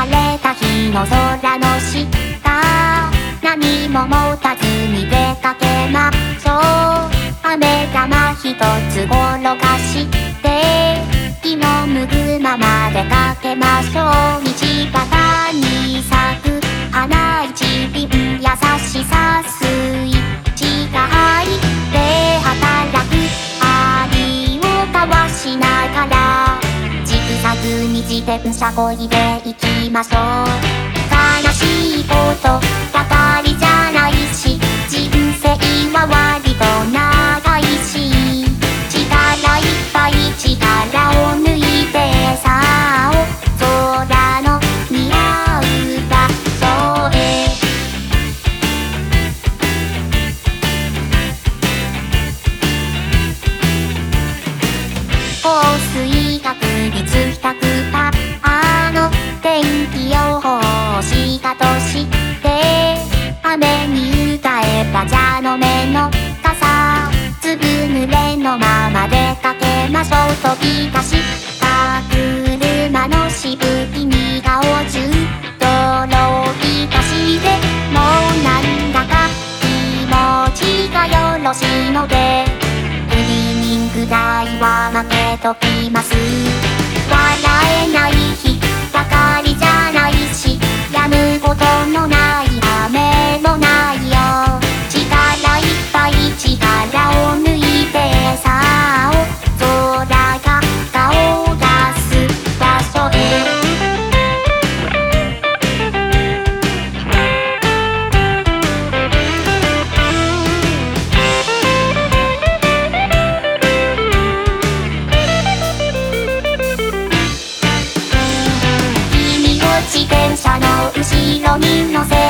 晴れた日の空の下。何も持たずに出かけましょう。雨玉一つ転がして気の向く12時電車こいで行きましょう。のまま出かけましょう飛び出した車のしぶきに顔じゅっとろびたしてもうなんだか気持ちがよろしいのでクリーニング代は負けときますの後ろに乗せ